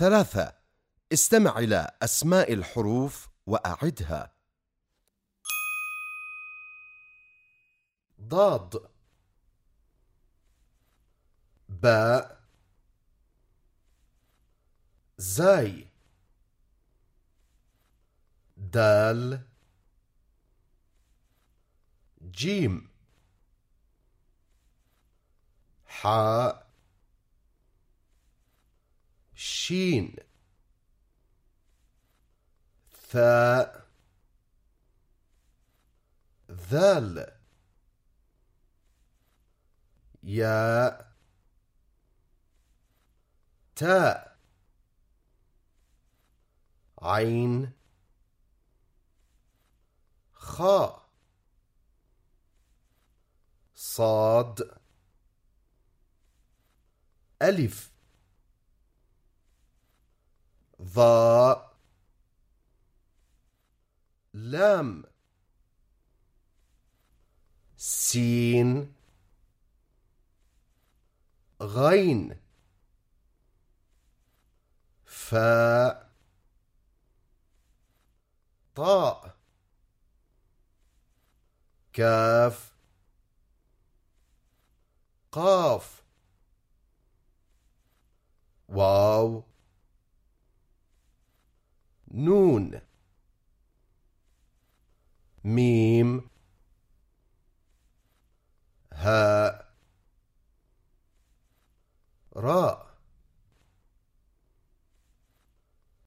ثلاثة. استمع إلى أسماء الحروف وأعدها. ضاد. باء. زاي. دال. جيم. حاء. شين ثاء ذال ياء. تاء. عين. خاء. صاد. ألف. ظاء لام. سين. غين. فاء. طاء. كاف. قاف. واو. نون. ميم. هاء. راء.